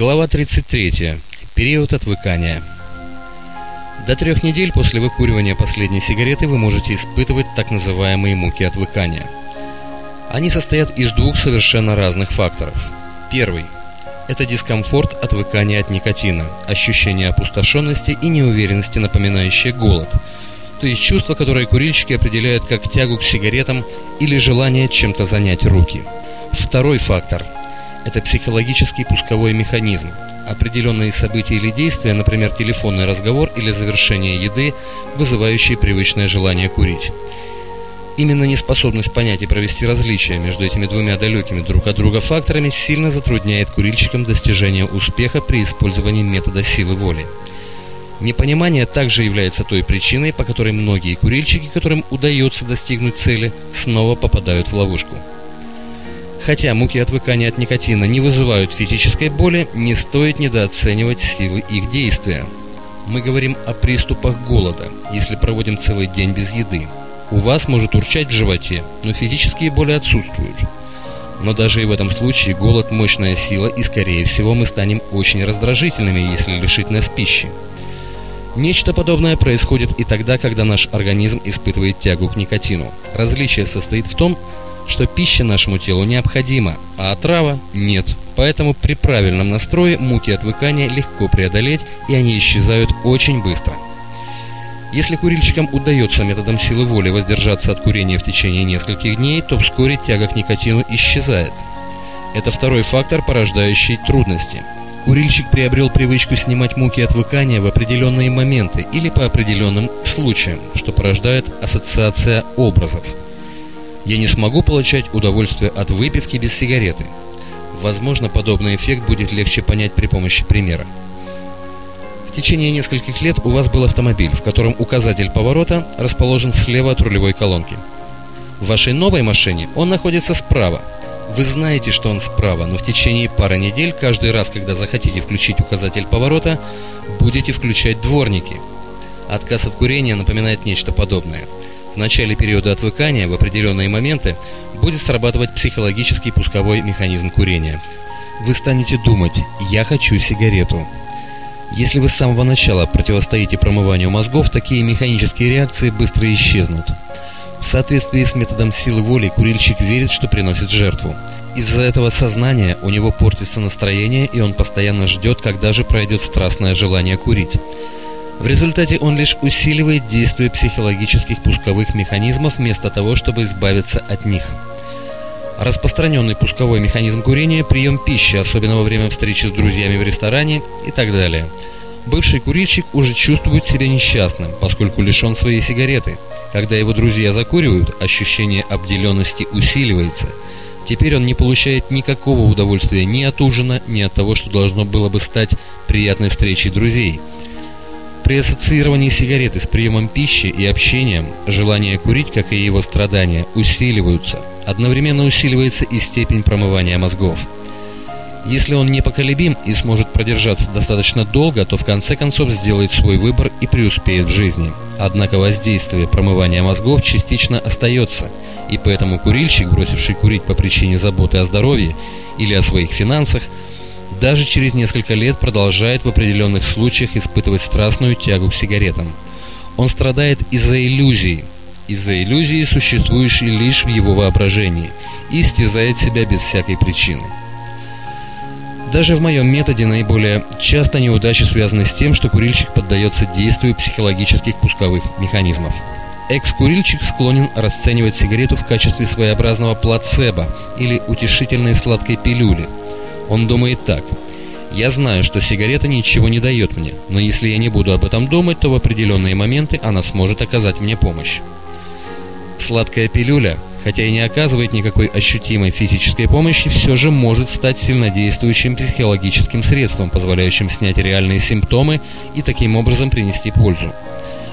Глава 33. Период отвыкания. До трех недель после выкуривания последней сигареты вы можете испытывать так называемые муки отвыкания. Они состоят из двух совершенно разных факторов. Первый – это дискомфорт отвыкания от никотина, ощущение опустошенности и неуверенности, напоминающее голод, то есть чувство, которое курильщики определяют как тягу к сигаретам или желание чем-то занять руки. Второй фактор – это психологический пусковой механизм. Определенные события или действия, например, телефонный разговор или завершение еды, вызывающие привычное желание курить. Именно неспособность понять и провести различия между этими двумя далекими друг от друга факторами сильно затрудняет курильщикам достижение успеха при использовании метода силы воли. Непонимание также является той причиной, по которой многие курильщики, которым удается достигнуть цели, снова попадают в ловушку. Хотя муки отвыкания от никотина не вызывают физической боли, не стоит недооценивать силы их действия. Мы говорим о приступах голода, если проводим целый день без еды. У вас может урчать в животе, но физические боли отсутствуют. Но даже и в этом случае голод – мощная сила, и, скорее всего, мы станем очень раздражительными, если лишить нас пищи. Нечто подобное происходит и тогда, когда наш организм испытывает тягу к никотину. Различие состоит в том, что пища нашему телу необходима, а отрава нет. Поэтому при правильном настрое муки отвыкания легко преодолеть, и они исчезают очень быстро. Если курильщикам удается методом силы воли воздержаться от курения в течение нескольких дней, то вскоре тяга к никотину исчезает. Это второй фактор, порождающий трудности. Курильщик приобрел привычку снимать муки отвыкания в определенные моменты или по определенным случаям, что порождает ассоциация образов – я не смогу получать удовольствие от выпивки без сигареты. Возможно, подобный эффект будет легче понять при помощи примера. В течение нескольких лет у вас был автомобиль, в котором указатель поворота расположен слева от рулевой колонки. В вашей новой машине он находится справа. Вы знаете, что он справа, но в течение пары недель, каждый раз, когда захотите включить указатель поворота, будете включать дворники. Отказ от курения напоминает нечто подобное – начале периода отвыкания в определенные моменты будет срабатывать психологический пусковой механизм курения. Вы станете думать «я хочу сигарету». Если вы с самого начала противостоите промыванию мозгов, такие механические реакции быстро исчезнут. В соответствии с методом силы воли курильщик верит, что приносит жертву. Из-за этого сознания у него портится настроение, и он постоянно ждет, когда же пройдет страстное желание курить. В результате он лишь усиливает действие психологических пусковых механизмов вместо того, чтобы избавиться от них. Распространенный пусковой механизм курения – прием пищи, особенно во время встречи с друзьями в ресторане и так далее. Бывший курильщик уже чувствует себя несчастным, поскольку лишен своей сигареты. Когда его друзья закуривают, ощущение обделенности усиливается. Теперь он не получает никакого удовольствия ни от ужина, ни от того, что должно было бы стать приятной встречей друзей – при ассоциировании сигареты с приемом пищи и общением, желание курить, как и его страдания, усиливаются. Одновременно усиливается и степень промывания мозгов. Если он непоколебим и сможет продержаться достаточно долго, то в конце концов сделает свой выбор и преуспеет в жизни. Однако воздействие промывания мозгов частично остается, и поэтому курильщик, бросивший курить по причине заботы о здоровье или о своих финансах, даже через несколько лет продолжает в определенных случаях испытывать страстную тягу к сигаретам. Он страдает из-за иллюзии, из-за иллюзии, существующей лишь в его воображении, и истязает себя без всякой причины. Даже в моем методе наиболее часто неудачи связаны с тем, что курильщик поддается действию психологических пусковых механизмов. Экс-курильщик склонен расценивать сигарету в качестве своеобразного плацебо или утешительной сладкой пилюли – он думает так. Я знаю, что сигарета ничего не дает мне, но если я не буду об этом думать, то в определенные моменты она сможет оказать мне помощь. Сладкая пилюля, хотя и не оказывает никакой ощутимой физической помощи, все же может стать сильнодействующим психологическим средством, позволяющим снять реальные симптомы и таким образом принести пользу.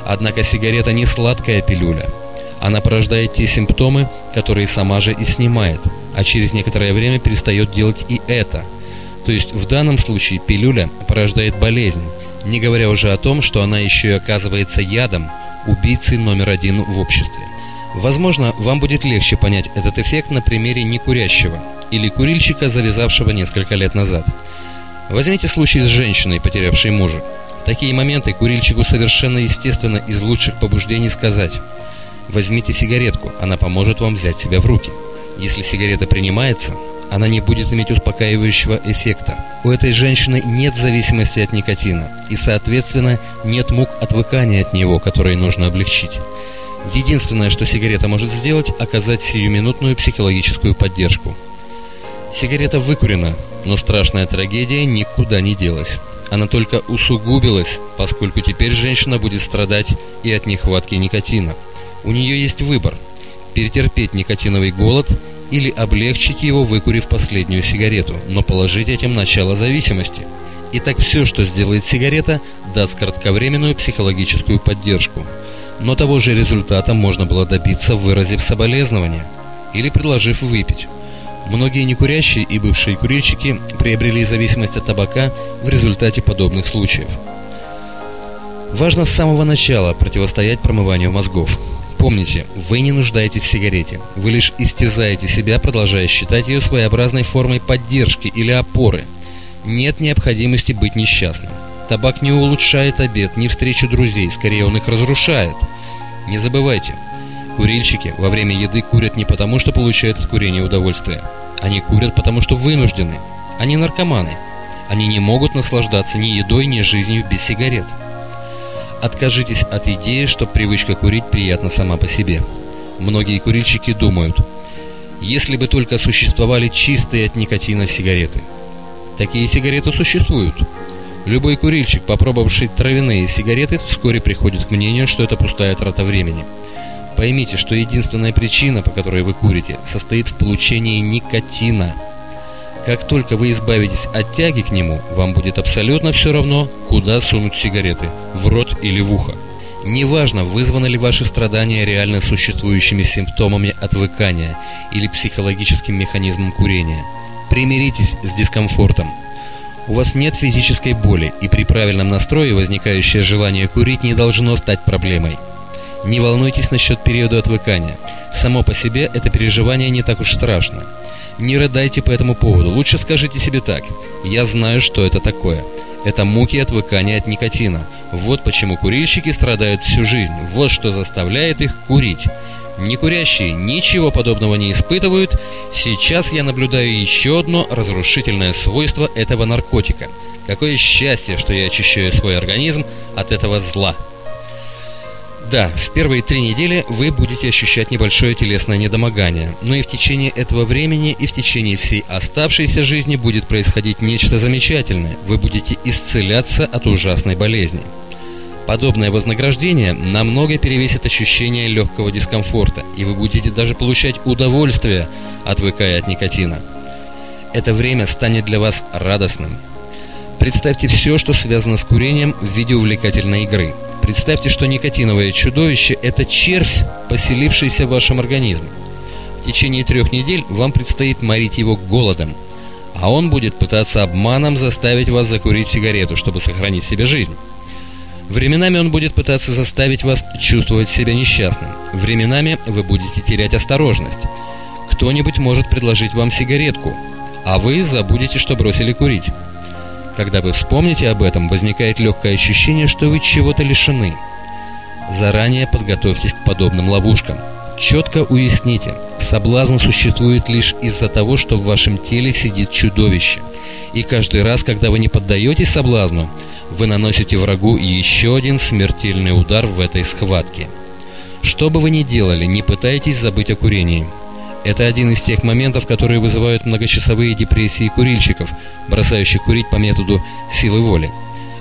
Однако сигарета не сладкая пилюля. Она порождает те симптомы, которые сама же и снимает – а через некоторое время перестает делать и это. То есть в данном случае пилюля порождает болезнь, не говоря уже о том, что она еще и оказывается ядом, убийцей номер один в обществе. Возможно, вам будет легче понять этот эффект на примере некурящего или курильщика, завязавшего несколько лет назад. Возьмите случай с женщиной, потерявшей мужа. В такие моменты курильщику совершенно естественно из лучших побуждений сказать «Возьмите сигаретку, она поможет вам взять себя в руки». Если сигарета принимается, она не будет иметь успокаивающего эффекта. У этой женщины нет зависимости от никотина, и, соответственно, нет мук отвыкания от него, которые нужно облегчить. Единственное, что сигарета может сделать, оказать сиюминутную психологическую поддержку. Сигарета выкурена, но страшная трагедия никуда не делась. Она только усугубилась, поскольку теперь женщина будет страдать и от нехватки никотина. У нее есть выбор – перетерпеть никотиновый голод или облегчить его, выкурив последнюю сигарету, но положить этим начало зависимости. И так все, что сделает сигарета, даст кратковременную психологическую поддержку. Но того же результата можно было добиться, выразив соболезнования или предложив выпить. Многие некурящие и бывшие курильщики приобрели зависимость от табака в результате подобных случаев. Важно с самого начала противостоять промыванию мозгов. Помните, вы не нуждаетесь в сигарете. Вы лишь истязаете себя, продолжая считать ее своеобразной формой поддержки или опоры. Нет необходимости быть несчастным. Табак не улучшает обед, не встречу друзей, скорее он их разрушает. Не забывайте, курильщики во время еды курят не потому, что получают от курения удовольствие. Они курят, потому что вынуждены. Они наркоманы. Они не могут наслаждаться ни едой, ни жизнью без сигарет. Откажитесь от идеи, что привычка курить приятна сама по себе. Многие курильщики думают, если бы только существовали чистые от никотина сигареты. Такие сигареты существуют. Любой курильщик, попробовавший травяные сигареты, вскоре приходит к мнению, что это пустая трата времени. Поймите, что единственная причина, по которой вы курите, состоит в получении никотина – как только вы избавитесь от тяги к нему, вам будет абсолютно все равно, куда сунуть сигареты – в рот или в ухо. Неважно, вызваны ли ваши страдания реально существующими симптомами отвыкания или психологическим механизмом курения. Примиритесь с дискомфортом. У вас нет физической боли, и при правильном настрое возникающее желание курить не должно стать проблемой. Не волнуйтесь насчет периода отвыкания. Само по себе это переживание не так уж страшно. Не рыдайте по этому поводу. Лучше скажите себе так. Я знаю, что это такое. Это муки отвыкания от никотина. Вот почему курильщики страдают всю жизнь. Вот что заставляет их курить. Некурящие ничего подобного не испытывают. Сейчас я наблюдаю еще одно разрушительное свойство этого наркотика. Какое счастье, что я очищаю свой организм от этого зла. Да, в первые три недели вы будете ощущать небольшое телесное недомогание, но и в течение этого времени, и в течение всей оставшейся жизни будет происходить нечто замечательное. Вы будете исцеляться от ужасной болезни. Подобное вознаграждение намного перевесит ощущение легкого дискомфорта, и вы будете даже получать удовольствие, отвыкая от никотина. Это время станет для вас радостным. Представьте все, что связано с курением в виде увлекательной игры – Представьте, что никотиновое чудовище – это червь, поселившийся в вашем организме. В течение трех недель вам предстоит морить его голодом, а он будет пытаться обманом заставить вас закурить сигарету, чтобы сохранить себе жизнь. Временами он будет пытаться заставить вас чувствовать себя несчастным. Временами вы будете терять осторожность. Кто-нибудь может предложить вам сигаретку, а вы забудете, что бросили курить. Когда вы вспомните об этом, возникает легкое ощущение, что вы чего-то лишены. Заранее подготовьтесь к подобным ловушкам. Четко уясните, соблазн существует лишь из-за того, что в вашем теле сидит чудовище. И каждый раз, когда вы не поддаетесь соблазну, вы наносите врагу еще один смертельный удар в этой схватке. Что бы вы ни делали, не пытайтесь забыть о курении. Это один из тех моментов, которые вызывают многочасовые депрессии курильщиков, бросающих курить по методу силы воли.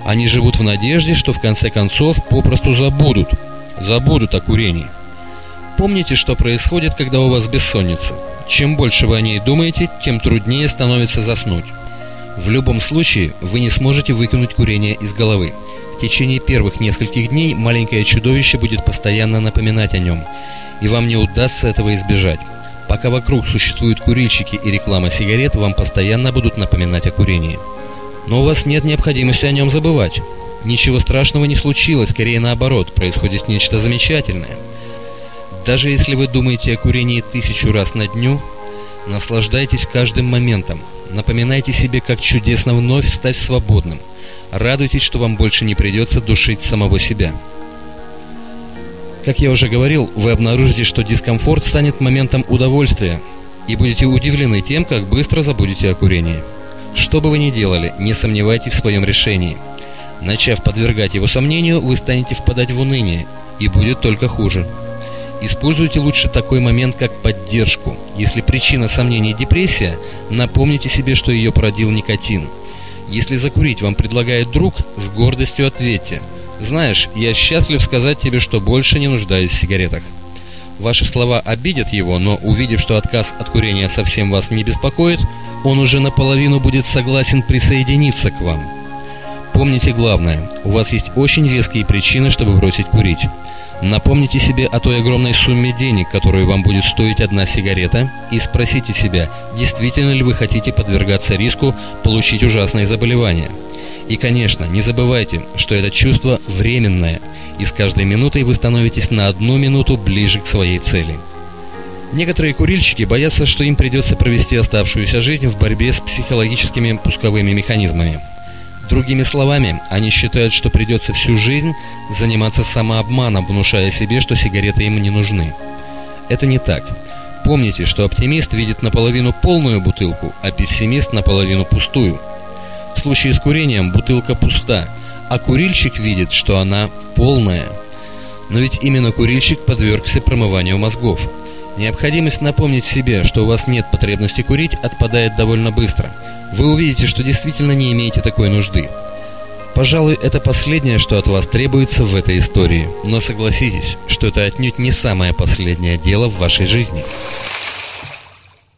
Они живут в надежде, что в конце концов попросту забудут, забудут о курении. Помните, что происходит, когда у вас бессонница. Чем больше вы о ней думаете, тем труднее становится заснуть. В любом случае, вы не сможете выкинуть курение из головы. В течение первых нескольких дней маленькое чудовище будет постоянно напоминать о нем, и вам не удастся этого избежать. Пока вокруг существуют курильщики и реклама сигарет, вам постоянно будут напоминать о курении. Но у вас нет необходимости о нем забывать. Ничего страшного не случилось, скорее наоборот, происходит нечто замечательное. Даже если вы думаете о курении тысячу раз на дню, наслаждайтесь каждым моментом. Напоминайте себе, как чудесно вновь стать свободным. Радуйтесь, что вам больше не придется душить самого себя. Как я уже говорил, вы обнаружите, что дискомфорт станет моментом удовольствия и будете удивлены тем, как быстро забудете о курении. Что бы вы ни делали, не сомневайтесь в своем решении. Начав подвергать его сомнению, вы станете впадать в уныние, и будет только хуже. Используйте лучше такой момент, как поддержку. Если причина сомнений депрессия, напомните себе, что ее породил никотин. Если закурить вам предлагает друг, с гордостью ответьте – знаешь, я счастлив сказать тебе, что больше не нуждаюсь в сигаретах. Ваши слова обидят его, но увидев, что отказ от курения совсем вас не беспокоит, он уже наполовину будет согласен присоединиться к вам. Помните главное, у вас есть очень веские причины, чтобы бросить курить. Напомните себе о той огромной сумме денег, которую вам будет стоить одна сигарета, и спросите себя, действительно ли вы хотите подвергаться риску получить ужасные заболевания – и, конечно, не забывайте, что это чувство временное, и с каждой минутой вы становитесь на одну минуту ближе к своей цели. Некоторые курильщики боятся, что им придется провести оставшуюся жизнь в борьбе с психологическими пусковыми механизмами. Другими словами, они считают, что придется всю жизнь заниматься самообманом, внушая себе, что сигареты им не нужны. Это не так. Помните, что оптимист видит наполовину полную бутылку, а пессимист наполовину пустую – в случае с курением бутылка пуста, а курильщик видит, что она полная. Но ведь именно курильщик подвергся промыванию мозгов. Необходимость напомнить себе, что у вас нет потребности курить, отпадает довольно быстро. Вы увидите, что действительно не имеете такой нужды. Пожалуй, это последнее, что от вас требуется в этой истории. Но согласитесь, что это отнюдь не самое последнее дело в вашей жизни.